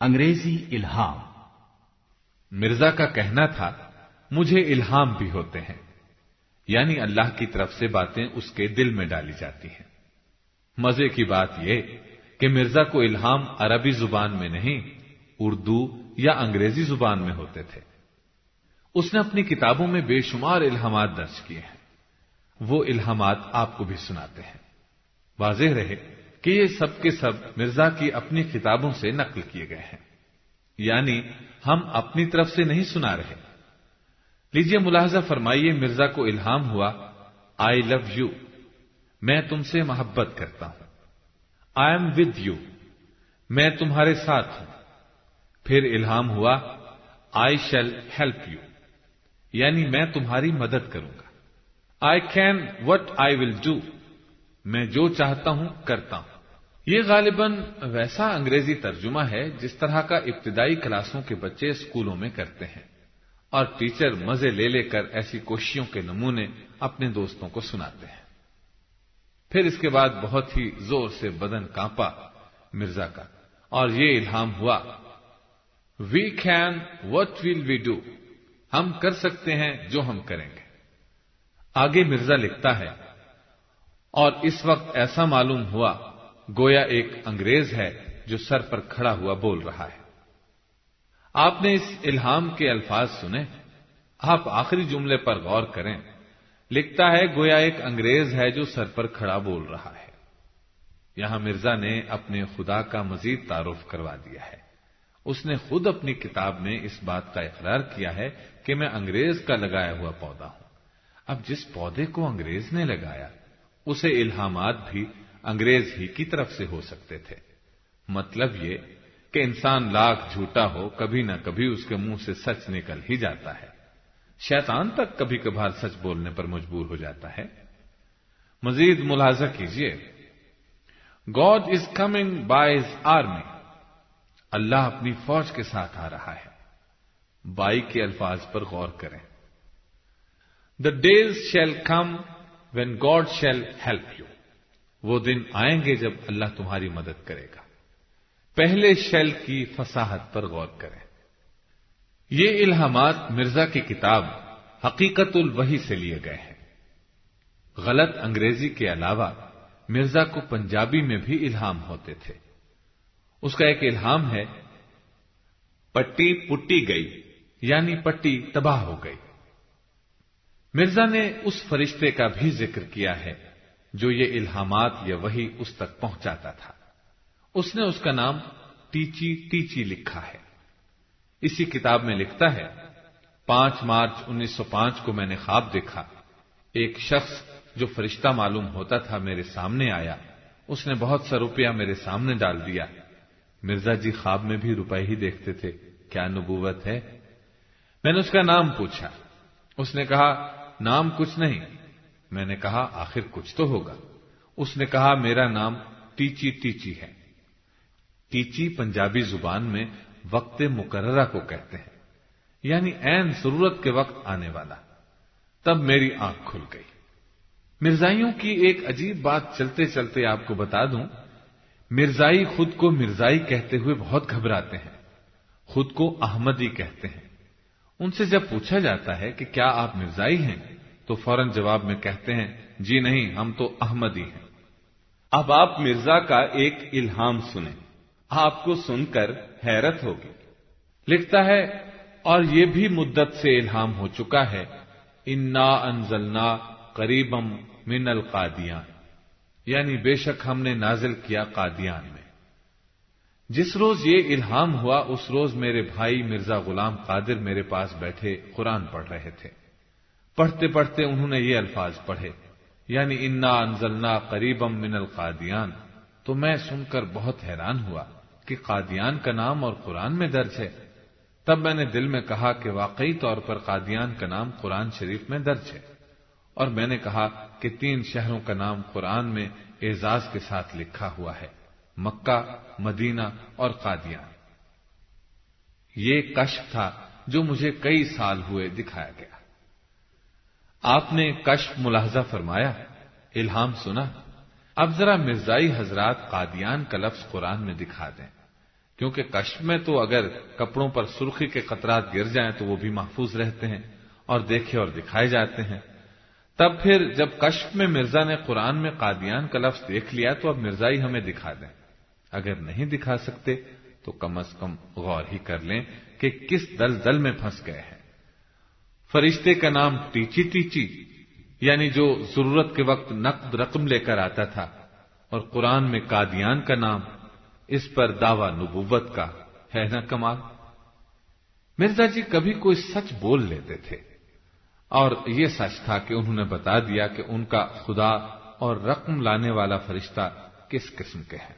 انگریزی الہام۔ مرزا کا کہنا تھا، مجھے الہام بھی ہوتے ہیں۔ یعنی اللہ کی طرف سے باتیں اس کے دل میں ڈالی جاتی ہیں۔ مزے کی بات یہ کہ مرزا کو الہام عربی زبان میں نہیں، اردو یا انگریزی زبان میں ہوتے تھے۔ اس نے اپنی کتابوں میں بے شمار الہامات درج کیے ہیں۔ وہ الہامات آپ کو بھی سناتے ہیں۔ واضح رہے۔ کہ یہ سب کے سب مرزا کی اپنی کتابوں سے نقل کیے گئے ہیں۔ یعنی ہم اپنی طرف سے نہیں سنا رہے۔ لیجیے ملاحظہ فرمائیے، مرزا کو الہام ہوا آئی لو یو میں تم سے محبت کرتا ہوں۔ آئی ایم ود یو میں تمہارے ساتھ ہوں۔ پھر الہام ہوا آئی شیل ہیلپ یو یعنی میں تمہاری مدد کروں گا۔ I can what I will do میں جو چاہتا ہوں کرتا ہوں۔ یہ غالباً ویسا انگریزی ترجمہ ہے جس طرح کا ابتدائی کلاسوں کے بچے اسکولوں میں کرتے ہیں۔ اور ٹیچر مزے لے لے کر ایسی کوششوں کے نمونے اپنے دوستوں کو سناتے ہیں۔ پھر اس کے بعد بہت ہی زور سے بدن کانپا مرزا کا۔ اور یہ الہام ہوا we can what will we do ہم کر سکتے ہیں جو ہم کریں گے۔ آگے مرزا لکھتا ہے اور اس وقت ایسا معلوم ہوا، گویا ایک انگریز ہے جو سر پر کھڑا ہوا بول رہا ہے۔ آپ نے اس الہام کے الفاظ سنے؟ آپ آخری جملے پر غور کریں۔ لکھتا ہے، گویا ایک انگریز ہے جو سر پر کھڑا بول رہا ہے۔ یہاں مرزا نے اپنے خدا کا مزید تعارف کروا دیا ہے۔ اس نے خود اپنی کتاب میں اس بات کا اقرار کیا ہے کہ میں انگریز کا لگایا ہوا پودا ہوں۔ اب جس پودے کو انگریز نے لگایا اسے الہامات بھی انگریز ہی کی طرف سے ہو سکتے تھے۔ مطلب یہ کہ انسان لاکھ جھوٹا ہو، کبھی نہ کبھی اس کے منہ سے سچ نکل ہی جاتا ہے۔ شیطان تک کبھی کبھار سچ بولنے پر مجبور ہو جاتا ہے۔ مزید ملاحظہ کیجیے God is coming by army اللہ اپنی فوج کے ساتھ آ رہا ہے۔ بائی کے الفاظ پر غور کریں۔ The days shall come when God shall help you وہ دن آئیں گے جب اللہ تمہاری مدد کرے گا۔ پہلے شیل کی فساحت پر غور کریں۔ یہ الہامات مرزا کی کتاب حقیقت الوحی سے لیے گئے ہیں۔ غلط انگریزی کے علاوہ مرزا کو پنجابی میں بھی الہام ہوتے تھے۔ اس کا ایک الہام ہے، پٹی پٹی گئی یعنی پٹی تباہ ہو گئی۔ مرزا نے اس فرشتے کا بھی ذکر کیا ہے، جو یہ الہامات یا وہی اس تک پہنچاتا تھا۔ اس نے اس کا نام ٹیچی ٹیچی لکھا ہے۔ اسی کتاب میں لکھتا ہے، پانچ مارچ انیس سو پانچ کو میں نے خواب دیکھا۔ ایک شخص جو فرشتہ معلوم ہوتا تھا میرے سامنے آیا۔ اس نے بہت سا روپیہ میرے سامنے ڈال دیا۔ مرزا جی خواب میں بھی روپے ہی دیکھتے تھے، کیا نبوت ہے؟ میں نے اس کا نام پوچھا۔ اس نے کہا نام کچھ نہیں۔ میں نے کہا، آخر کچھ تو ہوگا۔ اس نے کہا، میرا نام ٹیچی ٹیچی ہے۔ ٹیچی پنجابی زبان میں وقت مقررہ کو کہتے ہیں۔ یعنی این ضرورت کے وقت آنے والا۔ تب میری آنکھ کھل گئی۔ مرزائیوں کی ایک عجیب بات چلتے چلتے آپ کو بتا دوں۔ مرزائی خود کو مرزائی کہتے ہوئے بہت گھبراتے ہیں۔ خود کو احمدی کہتے ہیں۔ ان سے جب پوچھا جاتا ہے کہ کیا آپ مرزائی ہیں، تو فوراً جواب میں کہتے ہیں جی نہیں، ہم تو احمدی ہیں۔ اب آپ مرزا کا ایک الہام سنیں۔ آپ کو سن کر حیرت ہوگی۔ لکھتا ہے، اور یہ بھی مدت سے الہام ہو چکا ہے، انا انزلنا قریبم من القادیان یعنی بے شک ہم نے نازل کیا قادیان میں۔ جس روز یہ الہام ہوا، اس روز میرے بھائی مرزا غلام قادر میرے پاس بیٹھے قرآن پڑھ رہے تھے۔ پڑھتے پڑھتے انہوں نے یہ الفاظ پڑھے یعنی انا انزلنا قریبم من القادیان تو میں سن کر بہت حیران ہوا کہ قادیان کا نام اور قرآن میں درج ہے۔ تب میں نے دل میں کہا کہ واقعی طور پر قادیان کا نام قرآن شریف میں درج ہے۔ اور میں نے کہا کہ تین شہروں کا نام قرآن میں اعزاز کے ساتھ لکھا ہوا ہے۔ مکہ، مدینہ اور قادیان۔ یہ کشف تھا جو مجھے کئی سال ہوئے دکھایا گیا۔ آپ نے کشف ملاحظہ فرمایا، الہام سنا، اب ذرا مرزائی حضرات قادیان کا لفظ قرآن میں دکھا دیں، کیونکہ کشف میں تو اگر کپڑوں پر سرخی کے قطرات گر جائیں تو وہ بھی محفوظ رہتے ہیں اور دیکھے اور دکھائے جاتے ہیں۔ تب پھر جب کشف میں مرزا نے قرآن میں قادیان کا لفظ دیکھ لیا تو اب مرزا ہی ہمیں دکھا دیں۔ اگر نہیں دکھا سکتے تو کم از کم غور ہی کر لیں کہ کس دل دل میں پھنس گئے ہیں۔ فرشتے کا نام ٹیچی ٹیچی یعنی جو ضرورت کے وقت نقد رقم لے کر آتا تھا، اور قرآن میں قادیان کا نام اس پر دعوی نبوت کا ہے نا کمال؟ مرزا جی کبھی کوئی سچ بول لیتے تھے، اور یہ سچ تھا کہ انہوں نے بتا دیا کہ ان کا خدا اور رقم لانے والا فرشتہ کس قسم کے ہیں۔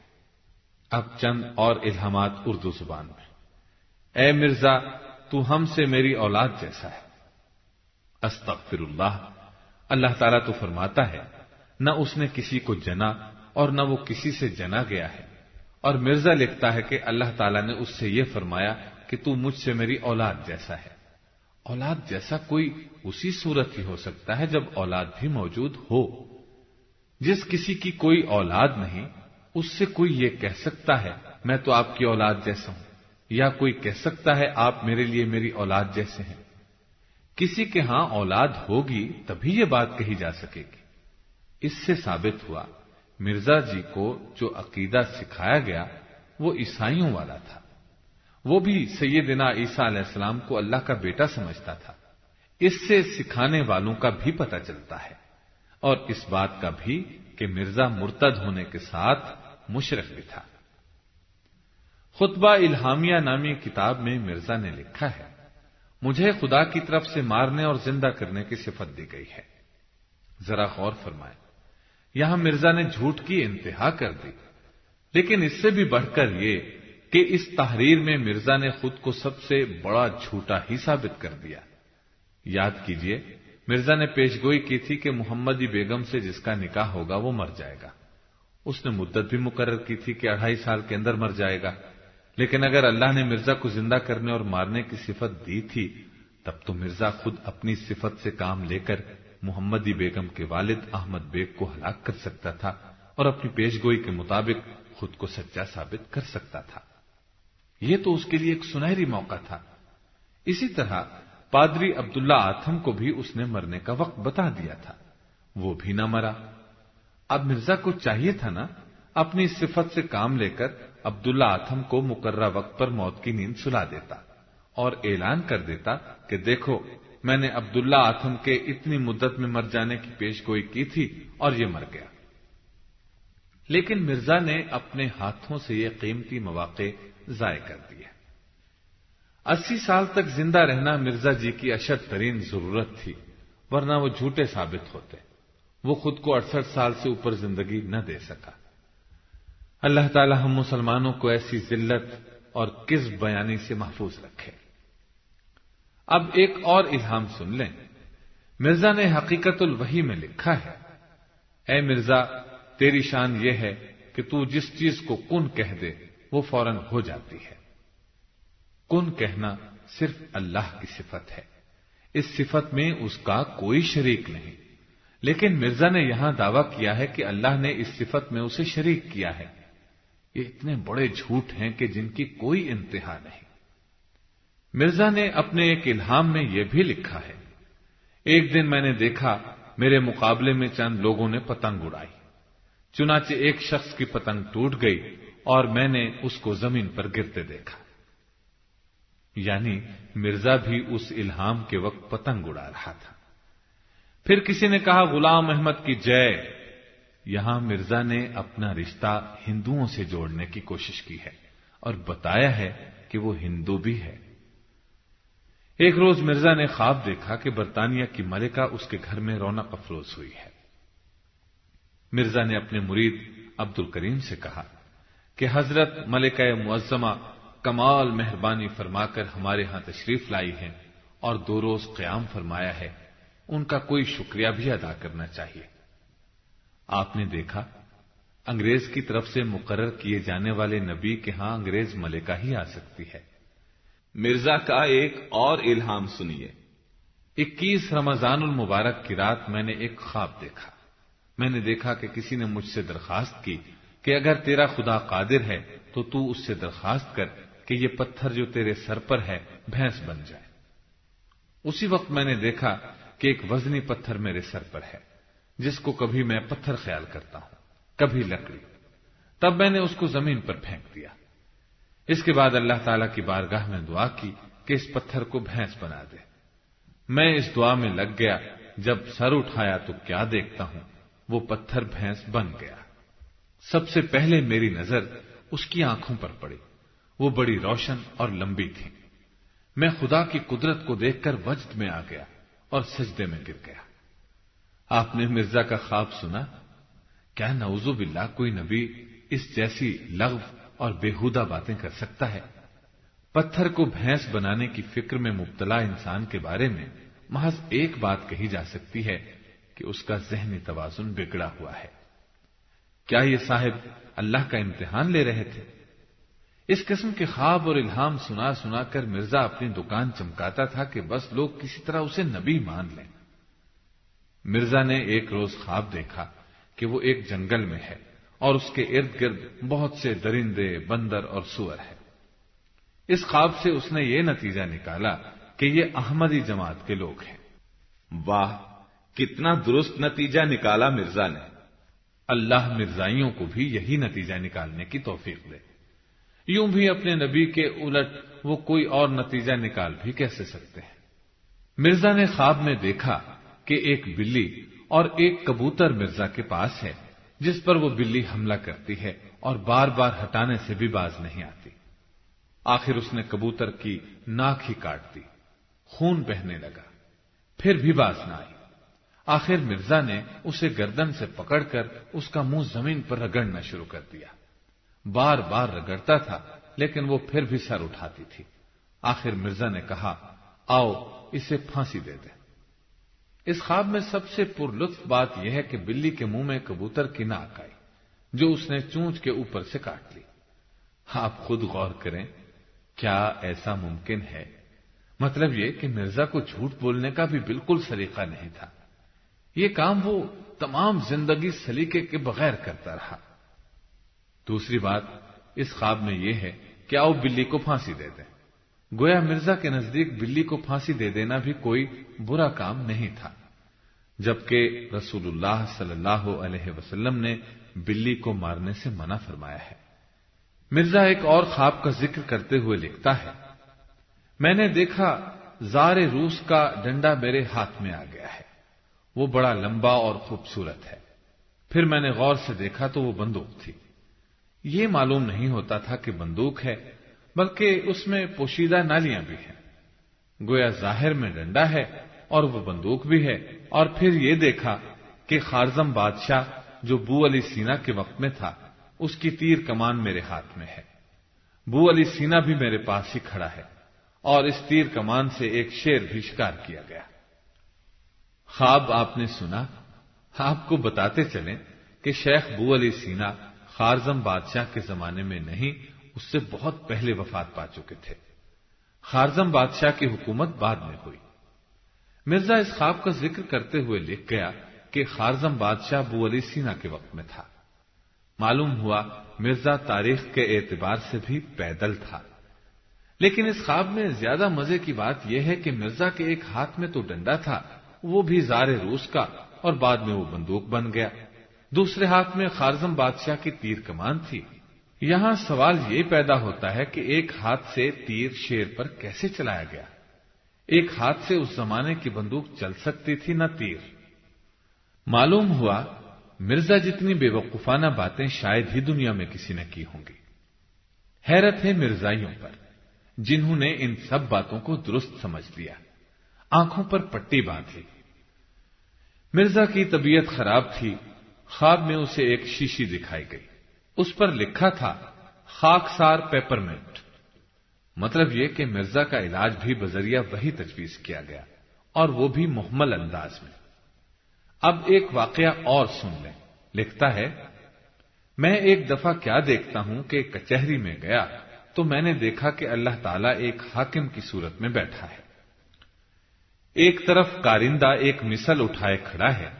اب چند اور الہامات اردو زبان میں۔ اے مرزا، تو ہم سے میری اولاد جیسا ہے۔ استغفر اللہ اللہ تعالیٰ تو فرماتا ہے، نہ اس نے کسی کو جنا اور نہ وہ کسی سے جنا گیا ہے۔ اور مرزا لکھتا ہے کہ اللہ تعالیٰ نے اس سے یہ فرمایا کہ تو مجھ سے میری اولاد جیسا ہے۔ اولاد جیسا کوئی اسی صورت ہی ہو سکتا ہے جب اولاد بھی موجود ہو۔ جس کسی کی کوئی اولاد نہیں اس سے کوئی یہ کہہ سکتا ہے، میں تو آپ کی اولاد جیسا ہوں۔ یا کوئی کہہ سکتا ہے، آپ میرے لیے میری اولاد جیسے ہیں۔ کسی کے ہاں اولاد ہوگی تبھی یہ بات کہی جا سکے گی۔ اس سے ثابت ہوا، مرزا جی کو جو عقیدہ سکھایا گیا، وہ عیسائیوں والا تھا۔ وہ بھی سیدنا عیسیٰ علیہ السلام کو اللہ کا بیٹا سمجھتا تھا۔ اس سے سکھانے والوں کا بھی پتہ چلتا ہے اور اس بات کا بھی کہ مرزا مرتد ہونے کے ساتھ مشرق بھی تھا۔ خطبہ الہامیہ نامی کتاب میں مرزا نے لکھا ہے، مجھے خدا کی طرف سے مارنے اور زندہ کرنے کی صفت دی گئی ہے۔ ذرا غور فرمائے یہاں مرزا نے جھوٹ کی انتہا کر دی، لیکن اس سے بھی بڑھ کر یہ کہ اس تحریر میں مرزا نے خود کو سب سے بڑا جھوٹا ہی ثابت کر دیا۔ یاد کیجیے مرزا نے پیشگوئی کی تھی کہ محمدی بیگم سے جس کا نکاح ہوگا وہ مر جائے گا۔ اس نے مدت بھی مقرر کی تھی کہ اڑھائی سال کے اندر مر جائے گا۔ لیکن اگر اللہ نے مرزا کو زندہ کرنے اور مارنے کی صفت دی تھی، تب تو مرزا خود اپنی صفت سے کام لے کر محمدی بیگم کے والد احمد بیگ کو ہلاک کر سکتا تھا اور اپنی پیشگوئی کے مطابق خود کو سچا ثابت کر سکتا تھا۔ یہ تو اس کے لیے ایک سنہری موقع تھا۔ اسی طرح پادری عبداللہ آتم کو بھی اس نے مرنے کا وقت بتا دیا تھا۔ وہ بھی نہ مرا۔ اب مرزا کو چاہیے تھا نا اپنی صفت سے کام لے کر عبداللہ آتم کو مقررہ وقت پر موت کی نیند سلا دیتا اور اعلان کر دیتا کہ دیکھو، میں نے عبداللہ آتم کے اتنی مدت میں مر جانے کی پیش گوئی کی تھی اور یہ مر گیا۔ لیکن مرزا نے اپنے ہاتھوں سے یہ قیمتی مواقع ضائع کر دیا اسی سال تک زندہ رہنا مرزا جی کی اشد ترین ضرورت تھی، ورنہ وہ جھوٹے ثابت ہوتے۔ وہ خود کو اڑسٹھ سال سے اوپر زندگی نہ دے سکا۔ اللہ تعالی ہم مسلمانوں کو ایسی ذلت اور کس بیانی سے محفوظ رکھے۔ اب ایک اور الہام سن لیں۔ مرزا نے حقیقت الوحی میں لکھا ہے، اے مرزا، تیری شان یہ ہے کہ تو جس چیز کو کن کہہ دے، وہ فوراً ہو جاتی ہے۔ کن کہنا صرف اللہ کی صفت ہے۔ اس صفت میں اس کا کوئی شریک نہیں۔ لیکن مرزا نے یہاں دعویٰ کیا ہے کہ اللہ نے اس صفت میں اسے شریک کیا ہے۔ یہ اتنے بڑے جھوٹ ہیں کہ جن کی کوئی انتہا نہیں۔ مرزا نے اپنے ایک الہام میں یہ بھی لکھا ہے۔ ایک دن میں نے دیکھا میرے مقابلے میں چند لوگوں نے پتنگ اڑائی۔ چنانچہ ایک شخص کی پتنگ ٹوٹ گئی اور میں نے اس کو زمین پر گرتے دیکھا۔ یعنی مرزا بھی اس الہام کے وقت پتنگ اڑا رہا تھا۔ پھر کسی نے کہا، غلام احمد کی جے۔ یہاں مرزا نے اپنا رشتہ ہندوؤں سے جوڑنے کی کوشش کی ہے اور بتایا ہے کہ وہ ہندو بھی ہے۔ ایک روز مرزا نے خواب دیکھا کہ برطانیہ کی ملکہ اس کے گھر میں رونق افروز ہوئی ہے۔ مرزا نے اپنے مرید عبد الکریم سے کہا کہ حضرت ملکہ معظمہ کمال مہربانی فرما کر ہمارے ہاں تشریف لائی ہیں اور دو روز قیام فرمایا ہے، ان کا کوئی شکریہ بھی ادا کرنا چاہیے۔ آپ نے دیکھا، انگریز کی طرف سے مقرر کیے جانے والے نبی کے ہاں انگریز ملکہ ہی آ سکتی ہے۔ مرزا کا ایک اور الہام سنیے۔ اکیس رمضان المبارک کی رات میں نے ایک خواب دیکھا۔ میں نے دیکھا کہ کسی نے مجھ سے درخواست کی کہ اگر تیرا خدا قادر ہے تو تو اس سے درخواست کر کہ یہ پتھر جو تیرے سر پر ہے، بھینس بن جائے۔ اسی وقت میں نے دیکھا کہ ایک وزنی پتھر میرے سر پر ہے، جس کو کبھی میں پتھر خیال کرتا ہوں، کبھی لکڑی۔ تب میں نے اس کو زمین پر پھینک دیا۔ اس کے بعد اللہ تعالی کی بارگاہ میں دعا کی کہ اس پتھر کو بھینس بنا دے۔ میں اس دعا میں لگ گیا، جب سر اٹھایا تو کیا دیکھتا ہوں؟ وہ پتھر بھینس بن گیا۔ سب سے پہلے میری نظر اس کی آنکھوں پر پڑی۔ وہ بڑی روشن اور لمبی تھی۔ میں خدا کی قدرت کو دیکھ کر وجد میں آ گیا اور سجدے میں گر گیا۔ آپ نے مرزا کا خواب سنا؟ کیا نوزو باللہ کوئی نبی اس جیسی لغو اور بےحودہ باتیں کر سکتا ہے؟ پتھر کو بھینس بنانے کی فکر میں مبتلا انسان کے بارے میں محض ایک بات کہی جا سکتی ہے کہ اس کا ذہنی توازن بگڑا ہوا ہے۔ کیا یہ صاحب اللہ کا امتحان لے رہے تھے؟ اس قسم کے خواب اور الہام سنا سنا کر مرزا اپنی دکان چمکاتا تھا کہ بس لوگ کسی طرح اسے نبی مان لیں۔ مرزا نے ایک روز خواب دیکھا کہ وہ ایک جنگل میں ہے اور اس کے ارد گرد بہت سے درندے بندر اور سور ہے۔ اس خواب سے اس نے یہ نتیجہ نکالا کہ یہ احمدی جماعت کے لوگ ہیں۔ واہ کتنا درست نتیجہ نکالا مرزا نے۔ اللہ مرزائیوں کو بھی یہی نتیجہ نکالنے کی توفیق دے۔ یوں بھی اپنے نبی کے الٹ وہ کوئی اور نتیجہ نکال بھی کیسے سکتے ہیں؟ مرزا نے خواب میں دیکھا کہ ایک بلی اور ایک کبوتر مرزا کے پاس ہے، جس پر وہ بلی حملہ کرتی ہے اور بار بار ہٹانے سے بھی باز نہیں آتی۔ آخر اس نے کبوتر کی ناک ہی کاٹ دی، خون بہنے لگا، پھر بھی باز نہ آئی۔ آخر مرزا نے اسے گردن سے پکڑ کر اس کا منہ زمین پر رگڑنا شروع کر دیا۔ بار بار رگڑتا تھا، لیکن وہ پھر بھی سر اٹھاتی تھی۔ آخر مرزا نے کہا، آؤ، اسے پھانسی دے دیں۔ اس خواب میں سب سے پر لطف بات یہ ہے کہ بلی کے منہ میں کبوتر کی ناک آئی، جو اس نے چونچ کے اوپر سے کاٹ لی۔ آپ خود غور کریں، کیا ایسا ممکن ہے؟ مطلب یہ کہ مرزا کو جھوٹ بولنے کا بھی بالکل سلیقہ نہیں تھا۔ یہ کام وہ تمام زندگی سلیقے کے بغیر کرتا رہا۔ دوسری بات اس خواب میں یہ ہے کہ آؤ بلی کو پھانسی دے دیں۔ گویا مرزا کے نزدیک بلی کو پھانسی دے دینا بھی کوئی برا کام نہیں تھا۔ جبکہ رسول اللہ صلی اللہ علیہ وسلم نے بلی کو مارنے سے منع فرمایا ہے۔ مرزا ایک اور خواب کا ذکر کرتے ہوئے لکھتا ہے، میں نے دیکھا زار روس کا ڈنڈا میرے ہاتھ میں آ گیا ہے۔ وہ بڑا لمبا اور خوبصورت ہے۔ پھر میں نے غور سے دیکھا تو وہ بندوق تھی۔ یہ معلوم نہیں ہوتا تھا کہ بندوق ہے، بلکہ اس میں پوشیدہ نالیاں بھی ہیں۔ گویا ظاہر میں ڈنڈا ہے اور وہ بندوق بھی ہے۔ اور پھر یہ دیکھا کہ خارزم بادشاہ جو بو علی سینا کے وقت میں تھا، اس کی تیر کمان میرے ہاتھ میں ہے۔ بو علی سینا بھی میرے پاس ہی کھڑا ہے اور اس تیر کمان سے ایک شیر بھی شکار کیا گیا۔ خواب آپ نے سنا؟ آپ کو بتاتے چلیں کہ شیخ بو علی سینا خارزم بادشاہ کے زمانے میں نہیں، اس سے بہت پہلے وفات پا چکے تھے۔ خارزم بادشاہ کی حکومت بعد میں ہوئی۔ مرزا اس خواب کا ذکر کرتے ہوئے لکھ گیا کہ خارزم بادشاہ بو علی سینا کے وقت میں تھا۔ معلوم ہوا مرزا تاریخ کے اعتبار سے بھی پیدل تھا۔ لیکن اس خواب میں زیادہ مزے کی بات یہ ہے کہ مرزا کے ایک ہاتھ میں تو ڈنڈا تھا، وہ بھی زار روس کا اور بعد میں وہ بندوق بن گیا۔ دوسرے ہاتھ میں خارزم بادشاہ کی تیر کمان تھی۔ یہاں سوال یہ پیدا ہوتا ہے کہ ایک ہاتھ سے تیر شیر پر کیسے چلایا گیا؟ ایک ہاتھ سے اس زمانے کی بندوق چل سکتی تھی نہ تیر۔ معلوم ہوا مرزا جتنی بے وقوفانہ باتیں شاید ہی دنیا میں کسی نے کی ہوں گی۔ حیرت ہے مرزائیوں پر، جنہوں نے ان سب باتوں کو درست سمجھ لیا۔ آنکھوں پر پٹی باندھی۔ مرزا کی طبیعت خراب تھی خواب میں اسے ایک شیشی دکھائی گئی۔ اس پر لکھا تھا، خاک سار پیپرمنٹ۔ مطلب یہ کہ مرزا کا علاج بھی بذریعہ وہی تجویز کیا گیا اور وہ بھی محمل انداز میں۔ اب ایک واقعہ اور سن لیں۔ لکھتا ہے، میں ایک دفعہ کیا دیکھتا ہوں کہ کچہری میں گیا تو میں نے دیکھا کہ اللہ تعالیٰ ایک حاکم کی صورت میں بیٹھا ہے۔ ایک طرف کارندہ ایک مثل اٹھائے کھڑا ہے،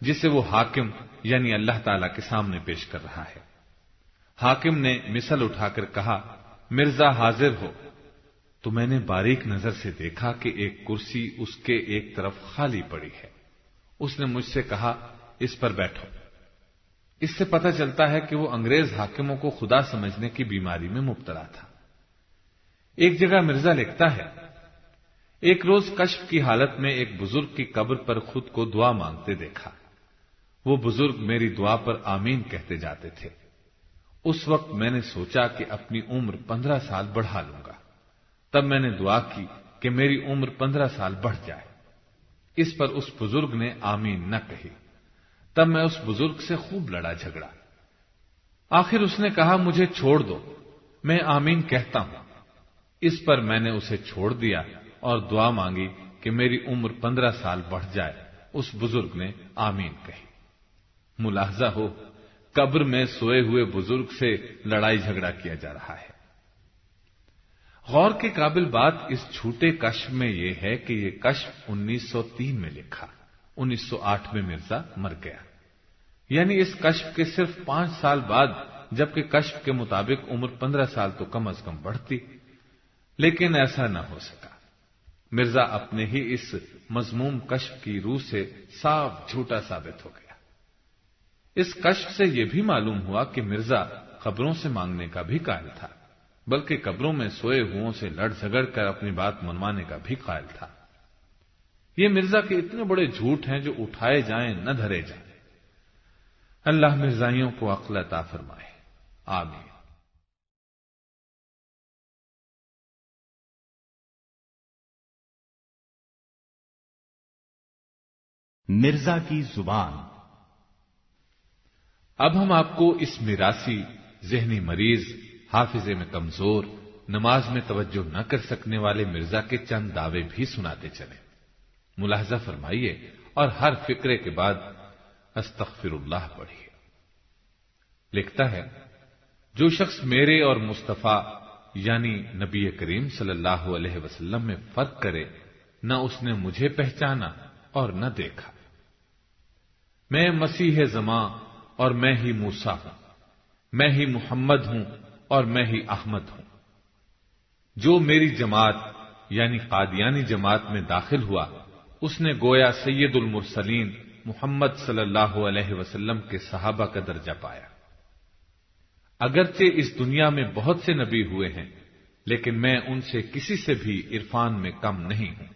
جسے وہ حاکم یعنی اللہ تعالی کے سامنے پیش کر رہا ہے۔ حاکم نے مثل اٹھا کر کہا، مرزا حاضر ہو۔ تو میں نے باریک نظر سے دیکھا کہ ایک کرسی اس کے ایک طرف خالی پڑی ہے۔ اس نے مجھ سے کہا، اس پر بیٹھو۔ اس سے پتہ چلتا ہے کہ وہ انگریز حاکموں کو خدا سمجھنے کی بیماری میں مبتلا تھا۔ ایک جگہ مرزا لکھتا ہے، ایک روز کشف کی حالت میں ایک بزرگ کی قبر پر خود کو دعا مانگتے دیکھا۔ وہ بزرگ میری دعا پر آمین کہتے جاتے تھے۔ اس وقت میں نے سوچا کہ اپنی عمر پندرہ سال بڑھا لوں گا۔ تب میں نے دعا کی کہ میری عمر پندرہ سال بڑھ جائے۔ اس پر اس بزرگ نے آمین نہ کہی۔ تب میں اس بزرگ سے خوب لڑا جھگڑا۔ آخر اس نے کہا، مجھے چھوڑ دو، میں آمین کہتا ہوں۔ اس پر میں نے اسے چھوڑ دیا اور دعا مانگی کہ میری عمر پندرہ سال بڑھ جائے۔ اس بزرگ نے آمین کہی۔ ملاحظہ ہو، قبر میں سوئے ہوئے بزرگ سے لڑائی جھگڑا کیا جا رہا ہے۔ غور کے قابل بات اس چھوٹے کشف میں یہ ہے کہ یہ کشف انیس سو تین میں لکھا، انیس سو آٹھ میں مرزا مر گیا۔ یعنی اس کشف کے صرف پانچ سال بعد، جبکہ کشف کے مطابق عمر پندرہ سال تو کم از کم بڑھتی، لیکن ایسا نہ ہو سکا۔ مرزا اپنے ہی اس مضموم کشف کی روح سے صاف جھوٹا ثابت ہو گیا۔ اس کشف سے یہ بھی معلوم ہوا کہ مرزا خبروں سے مانگنے کا بھی قائل تھا، بلکہ قبروں میں سوئے ہو سے لڑ جھگڑ کر اپنی بات منوانے کا بھی قائل تھا۔ یہ مرزا کے اتنے بڑے جھوٹ ہیں جو اٹھائے جائیں نہ دھرے جائیں۔ اللہ مرزائیوں کو عقل عطا فرمائے۔ آمین۔ مرزا کی زبان اب ہم آپ کو اس میراسی ذہنی مریض حافظے میں کمزور، نماز میں توجہ نہ کر سکنے والے مرزا کے چند دعوے بھی سناتے چلے ملاحظہ فرمائیے اور ہر فکرے کے بعد استغفر اللہ پڑھیے۔ لکھتا ہے، جو شخص میرے اور مصطفیٰ یعنی نبی کریم صلی اللہ علیہ وسلم میں فرق کرے، نہ اس نے مجھے پہچانا اور نہ دیکھا۔ میں مسیح زماں اور میں ہی موسا ہوں۔ میں ہی محمد ہوں اور میں ہی احمد ہوں۔ جو میری جماعت یعنی قادیانی جماعت میں داخل ہوا، اس نے گویا سید المرسلین محمد صلی اللہ علیہ وسلم کے صحابہ کا درجہ پایا۔ اگرچہ اس دنیا میں بہت سے نبی ہوئے ہیں، لیکن میں ان سے کسی سے بھی عرفان میں کم نہیں ہوں۔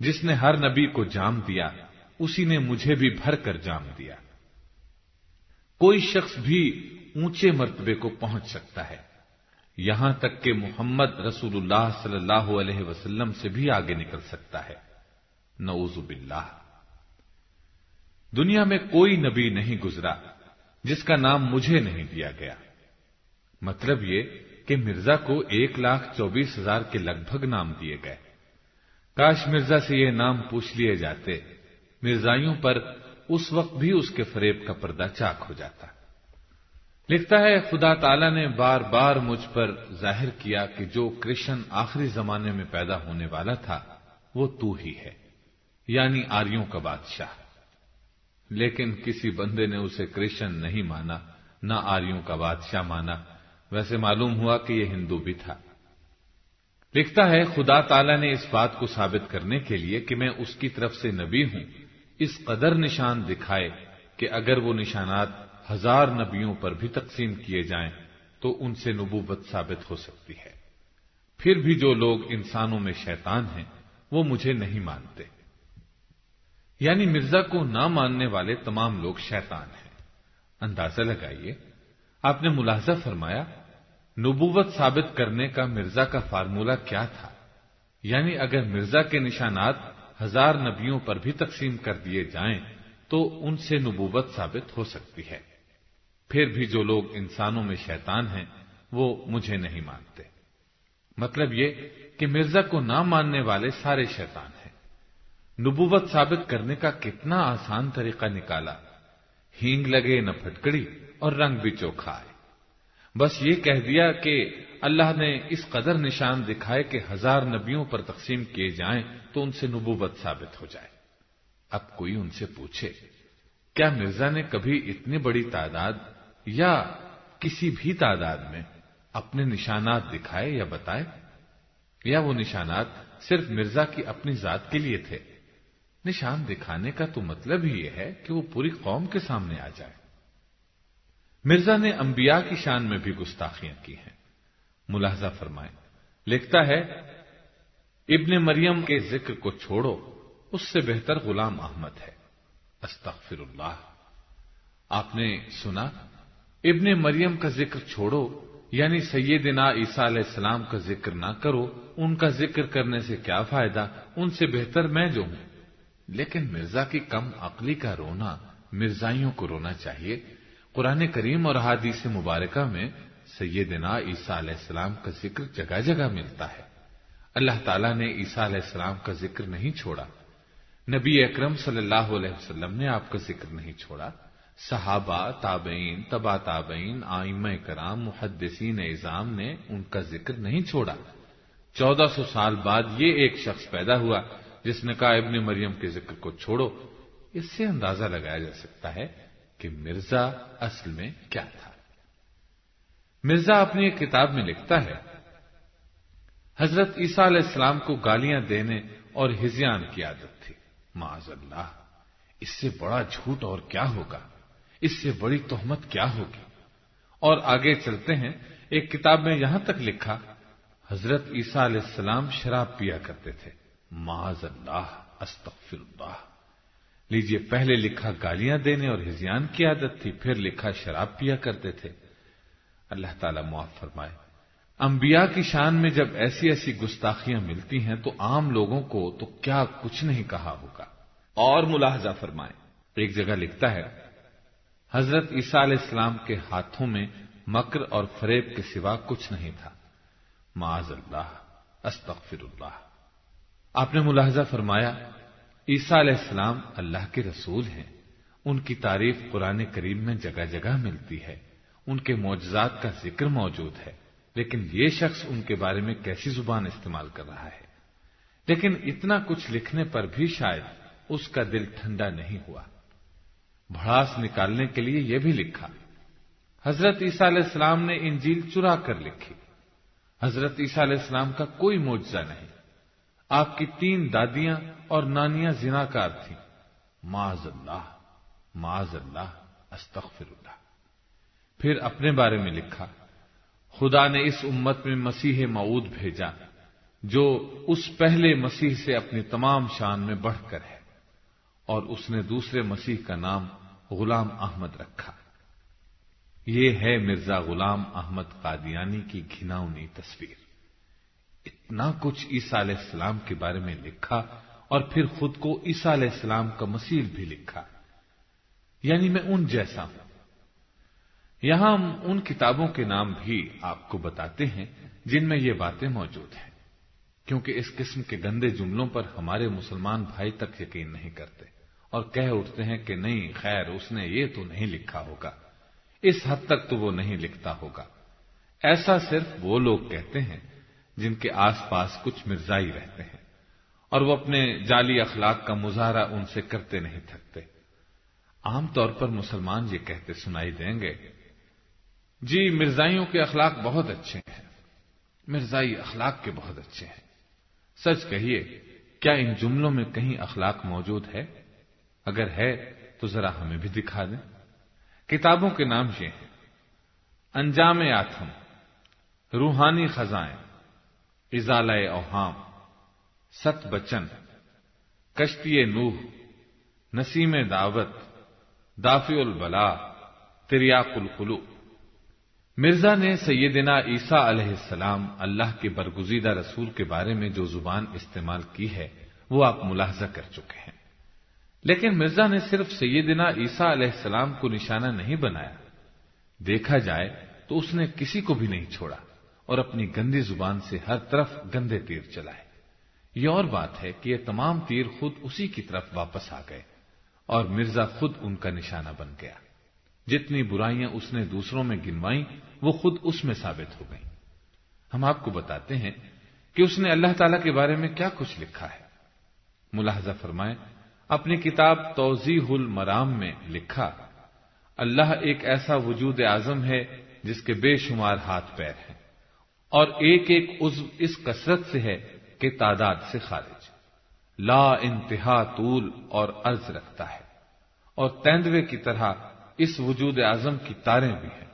جس نے ہر نبی کو جام دیا، اسی نے مجھے بھی بھر کر جام دیا۔ کوئی شخص بھی اونچے مرتبے کو پہنچ سکتا ہے۔ یہاں تک کہ محمد رسول اللہ صلی اللہ علیہ وسلم سے بھی آگے نکل سکتا ہے۔ نعوذ باللہ۔ دنیا میں کوئی نبی نہیں گزرا جس کا نام مجھے نہیں دیا گیا۔ مطلب یہ کہ مرزا کو ایک لاکھ چوبیس ہزار کے لگ بھگ نام دیے گئے۔ کاش مرزا سے یہ نام پوچھ لیے جاتے۔ مرزائیوں پر اس وقت بھی اس کے فریب کا پردہ چاک ہو جاتا۔ لکھتا ہے، خدا تعالی نے بار بار مجھ پر ظاہر کیا کہ جو کرشن آخری زمانے میں پیدا ہونے والا تھا، وہ تو ہی ہے یعنی آریوں کا بادشاہ۔ لیکن کسی بندے نے اسے کرشن نہیں مانا، نہ آریوں کا بادشاہ مانا۔ ویسے معلوم ہوا کہ یہ ہندو بھی تھا۔ لکھتا ہے، خدا تعالی نے اس بات کو ثابت کرنے کے لیے کہ میں اس کی طرف سے نبی ہوں۔ اس قدر نشان دکھائے کہ اگر وہ نشانات ہزار نبیوں پر بھی تقسیم کیے جائیں، تو ان سے نبوت ثابت ہو سکتی ہے۔ پھر بھی جو لوگ انسانوں میں شیطان ہیں، وہ مجھے نہیں مانتے۔ یعنی مرزا کو نہ ماننے والے تمام لوگ شیطان ہیں۔ اندازہ لگائیے، آپ نے ملاحظہ فرمایا، نبوت ثابت کرنے کا مرزا کا فارمولہ کیا تھا؟ یعنی اگر مرزا کے نشانات ہزار نبیوں پر بھی تقسیم کر دیے جائیں تو ان سے نبوت ثابت ہو سکتی ہے۔ پھر بھی جو لوگ انسانوں میں شیطان ہیں، وہ مجھے نہیں مانتے۔ مطلب یہ کہ مرزا کو نہ ماننے والے سارے شیطان ہیں۔ نبوت ثابت کرنے کا کتنا آسان طریقہ نکالا۔ ہینگ لگے، نہ پھٹکڑی اور رنگ بھی چوکھا آئے بس یہ کہہ دیا کہ اللہ نے اس قدر نشان دکھائے کہ ہزار نبیوں پر تقسیم کیے جائیں تو ان سے نبوت ثابت ہو جائے۔ اب کوئی ان سے پوچھے، کیا مرزا نے کبھی اتنی بڑی تعداد یا کسی بھی تعداد میں اپنے نشانات دکھائے یا بتائے؟ یا وہ نشانات صرف مرزا کی اپنی ذات کے لیے تھے؟ نشان دکھانے کا تو مطلب ہی یہ ہے کہ وہ پوری قوم کے سامنے آ جائے۔ مرزا نے انبیاء کی شان میں بھی گستاخیاں کی ہیں۔ ملاحظہ فرمائے لکھتا ہے، ابن مریم کے ذکر کو چھوڑو، اس سے بہتر غلام احمد ہے۔ استغفر اللہ آپ نے سنا، ابن مریم کا ذکر چھوڑو یعنی سیدنا عیسیٰ علیہ السلام کا ذکر نہ کرو، ان کا ذکر کرنے سے کیا فائدہ؟ ان سے بہتر میں جو ہوں۔ لیکن مرزا کی کم عقلی کا رونا، مرزائیوں کو رونا چاہیے۔ قرآن کریم اور حادیث مبارکہ میں سیدنا عیسیٰ علیہ السلام کا ذکر جگہ جگہ ملتا ہے۔ اللہ تعالیٰ نے عیسیٰ علیہ السلام کا ذکر نہیں چھوڑا۔ نبی اکرم صلی اللہ علیہ وسلم نے آپ کا ذکر نہیں چھوڑا۔ صحابہ، تابعین، تبا تابعین آئم کرام، محدثین اعظام نے ان کا ذکر نہیں چھوڑا۔ چودہ سو سال بعد یہ ایک شخص پیدا ہوا جس نے کہا ابن مریم کے ذکر کو چھوڑو۔ اس سے اندازہ لگایا جا سکتا ہے کہ مرزا اصل میں کیا تھا۔ مرزا اپنی ایک کتاب میں لکھتا ہے، حضرت عیسیٰ علیہ السلام کو گالیاں دینے اور ہزیان کی عادت تھی۔ معاذ اللہ اس سے بڑا جھوٹ اور کیا ہوگا؟ اس سے بڑی تہمت کیا ہوگی؟ اور آگے چلتے ہیں، ایک کتاب میں یہاں تک لکھا، حضرت عیسیٰ علیہ السلام شراب پیا کرتے تھے۔ معاذ اللہ استغفر اللہ۔ لیجیے پہلے لکھا گالیاں دینے اور ہزیان کی عادت تھی، پھر لکھا شراب پیا کرتے تھے۔ اللہ تعالی معاف فرمائے۔ انبیاء کی شان میں جب ایسی ایسی گستاخیاں ملتی ہیں تو عام لوگوں کو تو کیا کچھ نہیں کہا ہوگا۔ اور ملاحظہ فرمائے۔ ایک جگہ لکھتا ہے، حضرت عیسیٰ علیہ السلام کے ہاتھوں میں مکر اور فریب کے سوا کچھ نہیں تھا۔ معاذ اللہ، استغفر اللہ۔ آپ نے ملاحظہ فرمایا عیسیٰ علیہ السلام اللہ کے رسول ہیں۔ ان کی تعریف قرآن کریم میں جگہ جگہ ملتی ہے۔ ان کے معجزات کا ذکر موجود ہے۔ لیکن یہ شخص ان کے بارے میں کیسی زبان استعمال کر رہا ہے؟ لیکن اتنا کچھ لکھنے پر بھی شاید اس کا دل ٹھنڈا نہیں ہوا۔ بھڑاس نکالنے کے لیے یہ بھی لکھا، حضرت عیسیٰ علیہ السلام نے انجیل چرا کر لکھی۔ حضرت عیسیٰ علیہ السلام کا کوئی معجزہ نہیں۔ آپ کی تین دادیاں اور نانیاں زناکار تھیں۔ معاذ اللہ معاذ اللہ، استغفر اللہ۔ پھر اپنے بارے میں لکھا، خدا نے اس امت میں مسیح معود بھیجا، جو اس پہلے مسیح سے اپنی تمام شان میں بڑھ کر ہے، اور اس نے دوسرے مسیح کا نام غلام احمد رکھا۔ یہ ہے مرزا غلام احمد قادیانی کی گھناؤنی تصویر۔ اتنا کچھ عیسیٰ علیہ السلام کے بارے میں لکھا اور پھر خود کو عیسیٰ علیہ السلام کا مسیل بھی لکھا۔ یعنی میں ان جیسا ہوں۔ یہاں ہم ان کتابوں کے نام بھی آپ کو بتاتے ہیں جن میں یہ باتیں موجود ہیں، کیونکہ اس قسم کے گندے جملوں پر ہمارے مسلمان بھائی تک یقین نہیں کرتے اور کہہ اٹھتے ہیں کہ نہیں، خیر، اس نے یہ تو نہیں لکھا ہوگا۔ اس حد تک تو وہ نہیں لکھتا ہوگا۔ ایسا صرف وہ لوگ کہتے ہیں جن کے آس پاس کچھ مرزائی رہتے ہیں اور وہ اپنے جعلی اخلاق کا مظاہرہ ان سے کرتے نہیں تھکتے۔ عام طور پر مسلمان یہ کہتے سنائی دیں گے جی مرزائیوں کے اخلاق بہت اچھے ہیں۔ مرزائی اخلاق کے بہت اچھے ہیں۔ سچ کہیے، کیا ان جملوں میں کہیں اخلاق موجود ہے؟ اگر ہے، تو ذرا ہمیں بھی دکھا دیں۔ کتابوں کے نام یہ ہیں، انجام آتم روحانی خزائیں ازال اوہام، ست بچن، کشتی نوح، نسیم دعوت دافی البلا، تریاق القلو مرزا نے سیدنا عیسیٰ علیہ السلام اللہ کے برگزیدہ رسول کے بارے میں جو زبان استعمال کی ہے، وہ آپ ملاحظہ کر چکے ہیں۔ لیکن مرزا نے صرف سیدنا عیسیٰ علیہ السلام کو نشانہ نہیں بنایا۔ دیکھا جائے تو اس نے کسی کو بھی نہیں چھوڑا۔ اور اپنی گندی زبان سے ہر طرف گندے تیر چلائے۔ یہ اور بات ہے کہ یہ تمام تیر خود اسی کی طرف واپس آ گئے اور مرزا خود ان کا نشانہ بن گیا۔ جتنی برائیاں اس نے دوسروں میں گنوائیں، وہ خود اس میں ثابت ہو گئیں۔ ہم آپ کو بتاتے ہیں کہ اس نے اللہ تعالی کے بارے میں کیا کچھ لکھا ہے۔ ملاحظہ فرمائے اپنی کتاب توضیح المرام میں لکھا، اللہ ایک ایسا وجود اعظم ہے جس کے بے شمار ہاتھ پیر ہیں۔ اور ایک ایک عزو اس کثرت سے ہے کہ تعداد سے خارج۔ لا انتہا طول اور عرض رکھتا ہے۔ اور تیندوے کی طرح اس وجود اعظم کی تاریں بھی ہیں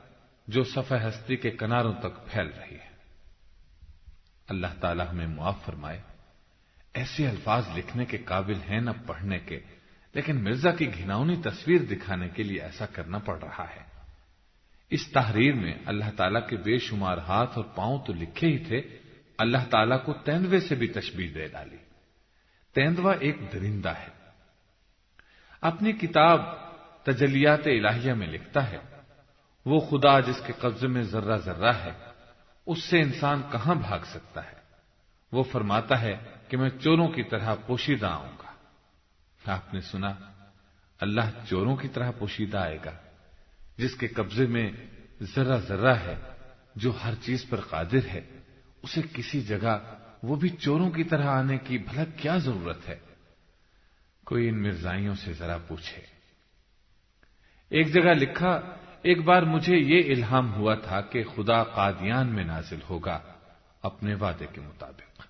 جو صفحہ ہستی کے کناروں تک پھیل رہی ہے اللہ تعالیٰ ہمیں معاف فرمائے۔ ایسے الفاظ لکھنے کے قابل ہیں نہ پڑھنے کے، لیکن مرزا کی گھناؤنی تصویر دکھانے کے لیے ایسا کرنا پڑ رہا ہے۔ اس تحریر میں اللہ تعالیٰ کے بے شمار ہاتھ اور پاؤں تو لکھے ہی تھے، اللہ تعالیٰ کو تیندوے سے بھی تشبیح دے ڈالی۔ تیندوا ایک درندہ ہے۔ اپنی کتاب تجلیات الہیہ میں لکھتا ہے، وہ خدا جس کے قبضے میں ذرہ ذرہ ہے، اس سے انسان کہاں بھاگ سکتا ہے؟ وہ فرماتا ہے کہ میں چوروں کی طرح پوشیدہ آؤں گا۔ آپ نے سنا، اللہ چوروں کی طرح پوشیدہ آئے گا۔ جس کے قبضے میں ذرا ذرا ہے، جو ہر چیز پر قادر ہے، اسے کسی جگہ وہ بھی چوروں کی طرح آنے کی بھلا کیا ضرورت ہے؟ کوئی ان مرزائیوں سے ذرا پوچھے۔ ایک جگہ لکھا، ایک بار مجھے یہ الہام ہوا تھا کہ خدا قادیان میں نازل ہوگا اپنے وعدے کے مطابق۔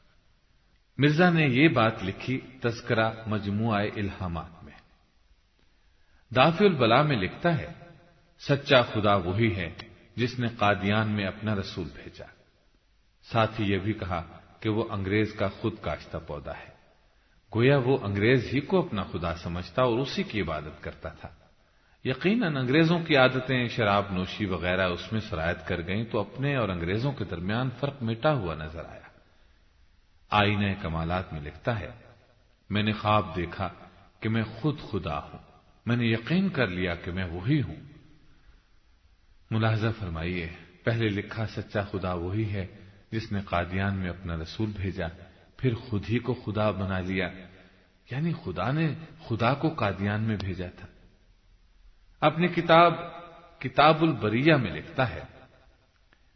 مرزا نے یہ بات لکھی تذکرہ مجموعہ الہامات میں۔ دافی البلا میں لکھتا ہے سچا خدا وہی ہے جس نے قادیان میں اپنا رسول بھیجا۔ ساتھ ہی یہ بھی کہا کہ وہ انگریز کا خود کاشتہ پودا ہے۔ گویا وہ انگریز ہی کو اپنا خدا سمجھتا اور اسی کی عبادت کرتا تھا۔ یقیناً انگریزوں کی عادتیں شراب نوشی وغیرہ اس میں سرایت کر گئیں تو اپنے اور انگریزوں کے درمیان فرق مٹا ہوا نظر آیا۔ آئینہ کمالات میں لکھتا ہے، میں نے خواب دیکھا کہ میں خود خدا ہوں، میں نے یقین کر لیا کہ میں وہی ہوں۔ ملاحظہ فرمائیے، پہلے لکھا سچا خدا وہی ہے جس نے قادیان میں اپنا رسول بھیجا، پھر خود ہی کو خدا بنا لیا۔ یعنی خدا نے خدا کو قادیان میں بھیجا تھا۔ اپنی کتاب کتاب البریہ میں لکھتا ہے،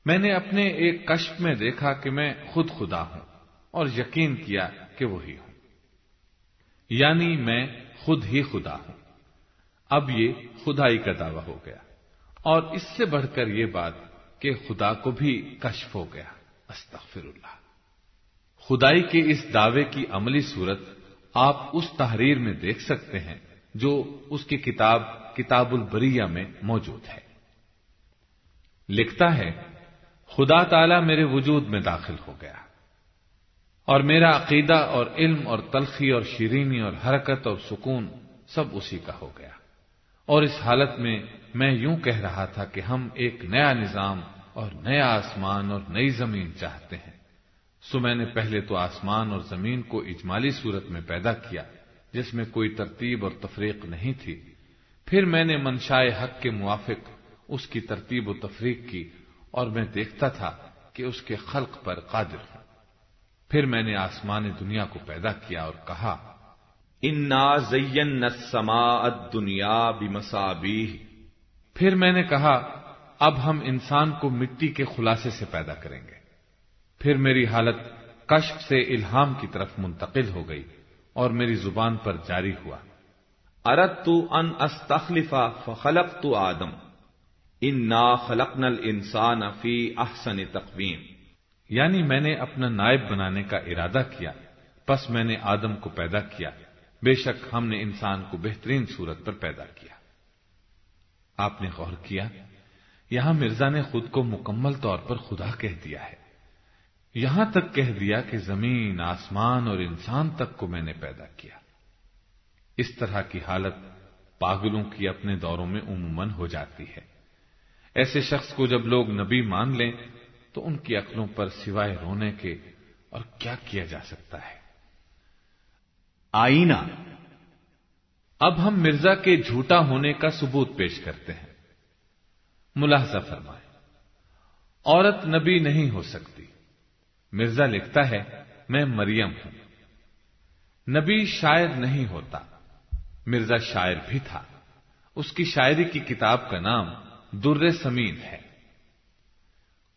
میں نے اپنے ایک کشف میں دیکھا کہ میں خود خدا ہوں اور یقین کیا کہ وہی ہوں۔ یعنی میں خود ہی خدا ہوں۔ اب یہ خدائی کا دعویٰ ہو گیا۔ اور اس سے بڑھ کر یہ بات کہ خدا کو بھی کشف ہو گیا۔ استغفر اللہ خدائی کے اس دعوے کی عملی صورت آپ اس تحریر میں دیکھ سکتے ہیں جو اس کی کتاب کتاب البریہ میں موجود ہے۔ لکھتا ہے، خدا تعالی میرے وجود میں داخل ہو گیا۔ اور میرا عقیدہ اور علم اور تلخی اور شیرینی اور حرکت اور سکون سب اسی کا ہو گیا۔ اور اس حالت میں میں یوں کہہ رہا تھا کہ ہم ایک نیا نظام اور نیا آسمان اور نئی زمین چاہتے ہیں۔ سو میں نے پہلے تو آسمان اور زمین کو اجمالی صورت میں پیدا کیا، جس میں کوئی ترتیب اور تفریق نہیں تھی۔ پھر میں نے منشائے حق کے موافق اس کی ترتیب و تفریق کی اور میں دیکھتا تھا کہ اس کے خلق پر قادر ہوں۔ پھر میں نے آسمان دنیا کو پیدا کیا اور کہا انا زین سما دنیا بمسابی پھر میں نے کہا اب ہم انسان کو مٹی کے خلاصے سے پیدا کریں گے۔ پھر میری حالت کشف سے الہام کی طرف منتقل ہو گئی اور میری زبان پر جاری ہوا۔ ارت تو ان استخلفا فخلق تو آدم۔ ان نا خلق نل انسان فی احسن تقویم یعنی میں نے اپنا نائب بنانے کا ارادہ کیا پس میں نے آدم کو پیدا کیا۔ بے شک ہم نے انسان کو بہترین صورت پر پیدا کیا۔ آپ نے غور کیا؟ یہاں مرزا نے خود کو مکمل طور پر خدا کہہ دیا ہے۔ یہاں تک کہہ دیا کہ زمین، آسمان اور انسان تک کو میں نے پیدا کیا۔ اس طرح کی حالت پاگلوں کی اپنے دوروں میں عموماً ہو جاتی ہے۔ ایسے شخص کو جب لوگ نبی مان لیں، تو ان کی عقلوں پر سوائے رونے کے اور کیا کیا جا سکتا ہے؟ آئینہ۔ اب ہم مرزا کے جھوٹا ہونے کا ثبوت پیش کرتے ہیں۔ ملاحظہ فرمائے عورت نبی نہیں ہو سکتی۔ مرزا لکھتا ہے، میں مریم ہوں۔ نبی شاعر نہیں ہوتا۔ مرزا شاعر بھی تھا۔ اس کی شاعری کی کتاب کا نام در سمین ہے۔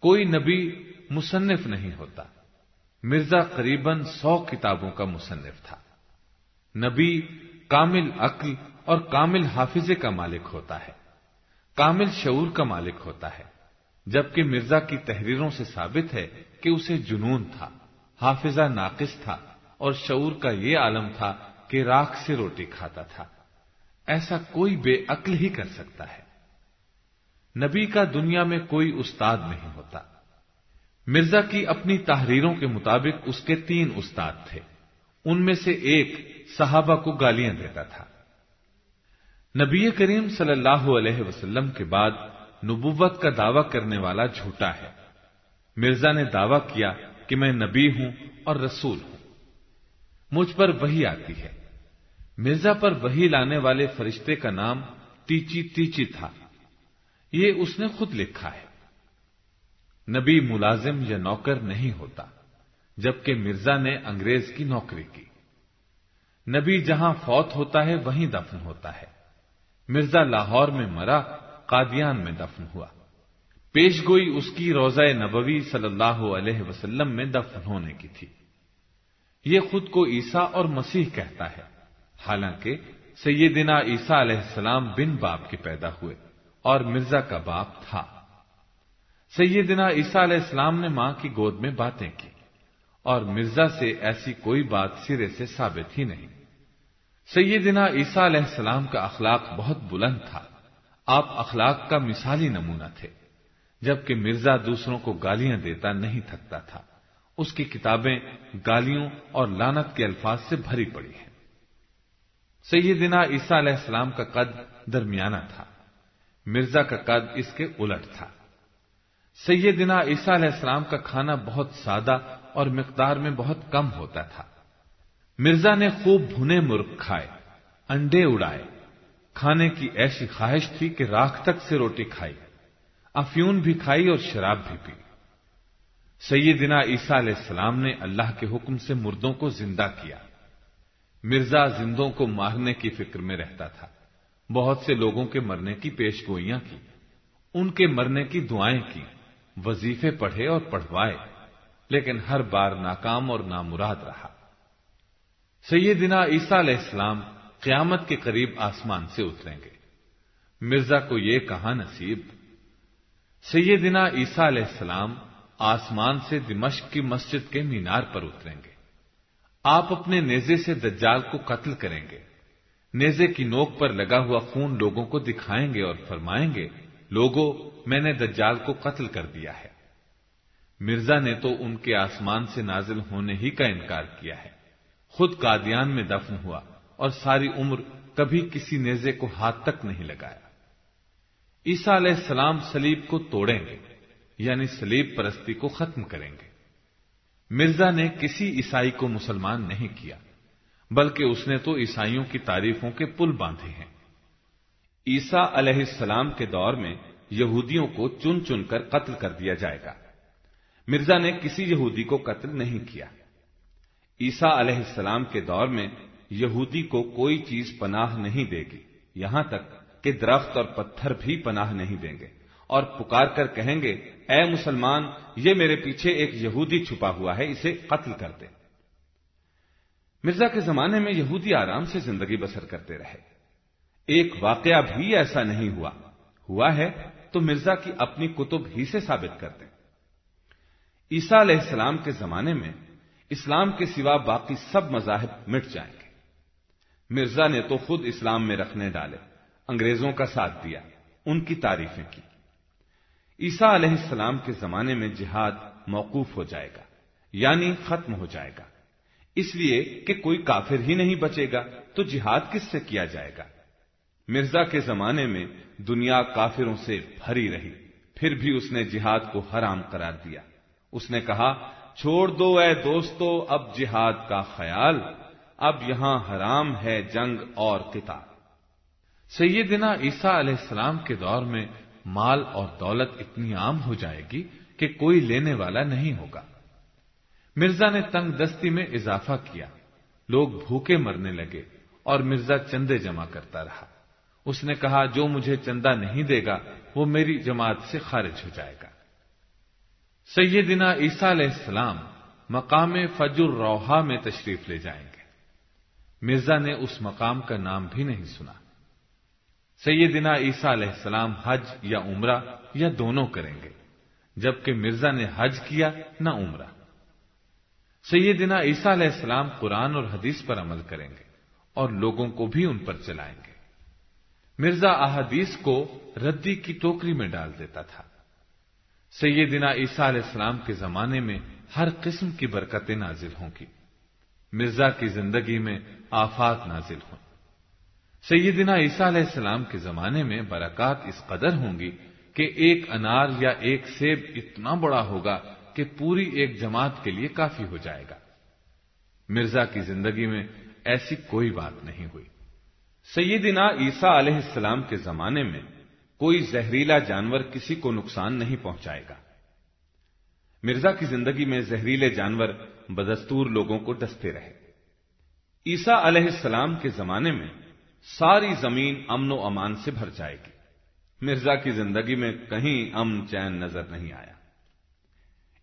کوئی نبی مصنف نہیں ہوتا۔ مرزا قریباً سو کتابوں کا مصنف تھا۔ نبی کامل عقل اور کامل حافظے کا مالک ہوتا ہے۔ کامل شعور کا مالک ہوتا ہے۔ جبکہ مرزا کی تحریروں سے ثابت ہے کہ اسے جنون تھا، حافظہ ناقص تھا اور شعور کا یہ عالم تھا کہ راکھ سے روٹی کھاتا تھا۔ ایسا کوئی بے عقل ہی کر سکتا ہے۔ نبی کا دنیا میں کوئی استاد نہیں ہوتا۔ مرزا کی اپنی تحریروں کے مطابق اس کے تین استاد تھے۔ ان میں سے ایک صحابہ کو گالیاں دیتا تھا۔ نبی کریم صلی اللہ علیہ وسلم کے بعد نبوت کا دعویٰ کرنے والا جھوٹا ہے۔ مرزا نے دعویٰ کیا کہ میں نبی ہوں اور رسول ہوں۔ مجھ پر وہی آتی ہے۔ مرزا پر وہی لانے والے فرشتے کا نام تیچی تیچی تھا۔ یہ اس نے خود لکھا ہے۔ نبی ملازم یا نوکر نہیں ہوتا۔ جبکہ مرزا نے انگریز کی نوکری کی۔ نبی جہاں فوت ہوتا ہے، وہیں دفن ہوتا ہے۔ مرزا لاہور میں مرا، قادیان میں دفن ہوا۔ پیش گوئی اس کی روزہ نبوی صلی اللہ علیہ وسلم میں دفن ہونے کی تھی۔ یہ خود کو عیسیٰ اور مسیح کہتا ہے۔ حالانکہ سیدنا عیسیٰ علیہ السلام بن باپ کے پیدا ہوئے اور مرزا کا باپ تھا۔ سیدنا عیسیٰ علیہ السلام نے ماں کی گود میں باتیں کی۔ اور مرزا سے ایسی کوئی بات سرے سے ثابت ہی نہیں۔ سیدنا عیسیٰ علیہ السلام کا اخلاق بہت بلند تھا۔ آپ اخلاق کا مثالی نمونہ تھے۔ جبکہ مرزا دوسروں کو گالیاں دیتا نہیں تھکتا تھا۔ اس کی کتابیں گالیوں اور لانت کے الفاظ سے بھری پڑی ہیں۔ سیدنا عیسیٰ علیہ السلام کا قد درمیانہ تھا۔ مرزا کا قد اس کے الٹ تھا۔ سیدنا عیسیٰ علیہ السلام کا کھانا بہت سادہ اور مقدار میں بہت کم ہوتا تھا۔ مرزا نے خوب بھنے مرغ کھائے، انڈے اڑائے۔ کھانے کی ایسی خواہش تھی کہ راکھ تک سے روٹی کھائی۔ افیون بھی کھائی اور شراب بھی پی۔ سیدنا عیسیٰ علیہ السلام نے اللہ کے حکم سے مردوں کو زندہ کیا۔ مرزا زندوں کو مارنے کی فکر میں رہتا تھا۔ بہت سے لوگوں کے مرنے کی پیش گوئیاں کی، ان کے مرنے کی دعائیں کی، وظیفے پڑھے اور پڑھوائے۔ لیکن ہر بار ناکام اور نامراد رہا۔ سیدنا عیسیٰ علیہ السلام قیامت کے قریب آسمان سے اتریں گے۔ مرزا کو یہ کہا نصیب، سیدنا عیسیٰ علیہ السلام آسمان سے دمشق کی مسجد کے مینار پر اتریں گے۔ آپ اپنے نیزے سے دجال کو قتل کریں گے۔ نیزے کی نوک پر لگا ہوا خون لوگوں کو دکھائیں گے اور فرمائیں گے لوگوں میں نے دجال کو قتل کر دیا ہے۔ مرزا نے تو ان کے آسمان سے نازل ہونے ہی کا انکار کیا ہے۔ خود قادیان میں دفن ہوا اور ساری عمر کبھی کسی نیزے کو ہاتھ تک نہیں لگایا۔ عیسا علیہ السلام سلیب کو توڑیں گے یعنی سلیب پرستی کو ختم کریں گے۔ مرزا نے کسی عیسائی کو مسلمان نہیں کیا، بلکہ اس نے تو عیسائیوں کی تعریفوں کے پل باندھے ہیں۔ عیسا علیہ السلام کے دور میں یہودیوں کو چن چن کر قتل کر دیا جائے گا۔ مرزا نے کسی یہودی کو قتل نہیں کیا۔ عیسا علیہ السلام کے دور میں یہودی کو کوئی چیز پناہ نہیں دے گی۔ یہاں تک کہ درخت اور پتھر بھی پناہ نہیں دیں گے۔ اور پکار کر کہیں گے، اے مسلمان، یہ میرے پیچھے ایک یہودی چھپا ہوا ہے، اسے قتل کر دے۔ مرزا کے زمانے میں یہودی آرام سے زندگی بسر کرتے رہے۔ ایک واقعہ بھی ایسا نہیں ہوا۔ ہوا ہے، تو مرزا کی اپنی کتب ہی سے ثابت کر دیں۔ عیسا علیہ السلام کے زمانے میں اسلام کے سوا باقی سب مذاہب مٹ جائیں گے۔ مرزا نے تو خود اسلام میں رکھنے ڈالے، انگریزوں کا ساتھ دیا، ان کی تعریفیں کی۔ عیسا علیہ السلام کے زمانے میں جہاد موقوف ہو جائے گا یعنی ختم ہو جائے گا۔ اس لیے کہ کوئی کافر ہی نہیں بچے گا، تو جہاد کس سے کیا جائے گا؟ مرزا کے زمانے میں دنیا کافروں سے بھری رہی، پھر بھی اس نے جہاد کو حرام قرار دیا۔ اس نے کہا، چھوڑ دو اے دوستو، اب جہاد کا خیال، اب یہاں حرام ہے جنگ اور قتال سیدنا عیسیٰ علیہ السلام کے دور میں مال اور دولت اتنی عام ہو جائے گی کہ کوئی لینے والا نہیں ہوگا۔ مرزا نے تنگ دستی میں اضافہ کیا۔ لوگ بھوکے مرنے لگے اور مرزا چندے جمع کرتا رہا۔ اس نے کہا، جو مجھے چندہ نہیں دے گا، وہ میری جماعت سے خارج ہو جائے گا۔ سیدنا عیسیٰ علیہ السلام مقام فجر روحا میں تشریف لے جائیں گے۔ مرزا نے اس مقام کا نام بھی نہیں سنا۔ سیدنا عیسیٰ علیہ السلام حج یا عمرہ یا دونوں کریں گے، جبکہ مرزا نے حج کیا نہ عمرہ۔ سیدنا عیسیٰ علیہ السلام قرآن اور حدیث پر عمل کریں گے اور لوگوں کو بھی ان پر چلائیں گے۔ مرزا احادیث کو ردی کی ٹوکری میں ڈال دیتا تھا۔ سیدنا عیسیٰ علیہ السلام کے زمانے میں ہر قسم کی برکتیں نازل ہوں گی۔ مرزا کی زندگی میں آفات نازل ہوں۔ سیدنا عیسیٰ علیہ السلام کے زمانے میں برکات اس قدر ہوں گی کہ ایک انار یا ایک سیب اتنا بڑا ہوگا کہ پوری ایک جماعت کے لیے کافی ہو جائے گا۔ مرزا کی زندگی میں ایسی کوئی بات نہیں ہوئی۔ سیدنا عیسیٰ علیہ السلام کے زمانے میں کوئی زہریلا جانور کسی کو نقصان نہیں پہنچائے گا۔ مرزا کی زندگی میں زہریلے جانور بدستور لوگوں کو ڈستے رہے۔ عیسیٰ علیہ السلام کے زمانے میں ساری زمین امن و امان سے بھر جائے گی۔ مرزا کی زندگی میں کہیں امن چین نظر نہیں آیا۔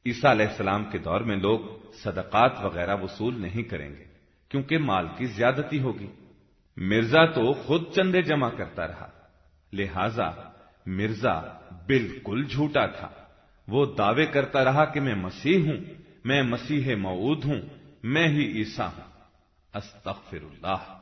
عیسیٰ علیہ السلام کے دور میں لوگ صدقات وغیرہ وصول نہیں کریں گے کیونکہ مال کی زیادتی ہوگی۔ مرزا تو خود چندے جمع کرتا رہا۔ لہذا مرزا بالکل جھوٹا تھا۔ وہ دعوے کرتا رہا کہ میں مسیح ہوں، میں مسیح معود ہوں، میں ہی عیسا ہوں۔ استغفر اللہ۔